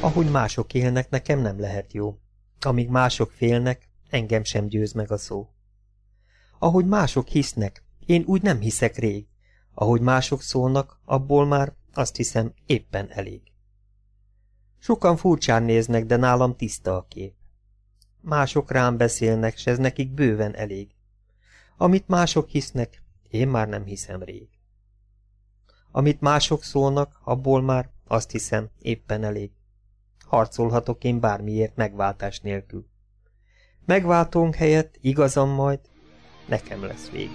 Ahogy mások élnek, nekem nem lehet jó. Amíg mások félnek, engem sem győz meg a szó. Ahogy mások hisznek, én úgy nem hiszek rég. Ahogy mások szólnak, abból már azt hiszem éppen elég. Sokan furcsán néznek, de nálam tiszta a kép. Mások rám beszélnek, s ez nekik bőven elég. Amit mások hisznek, én már nem hiszem rég. Amit mások szólnak, abból már azt hiszem éppen elég. Harcolhatok én bármiért megváltás nélkül. Megváltónk helyett igazam majd nekem lesz vég.